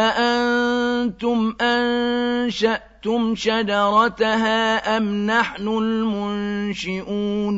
أأنتم أنشأتم شجرتها أم نحن المنشئون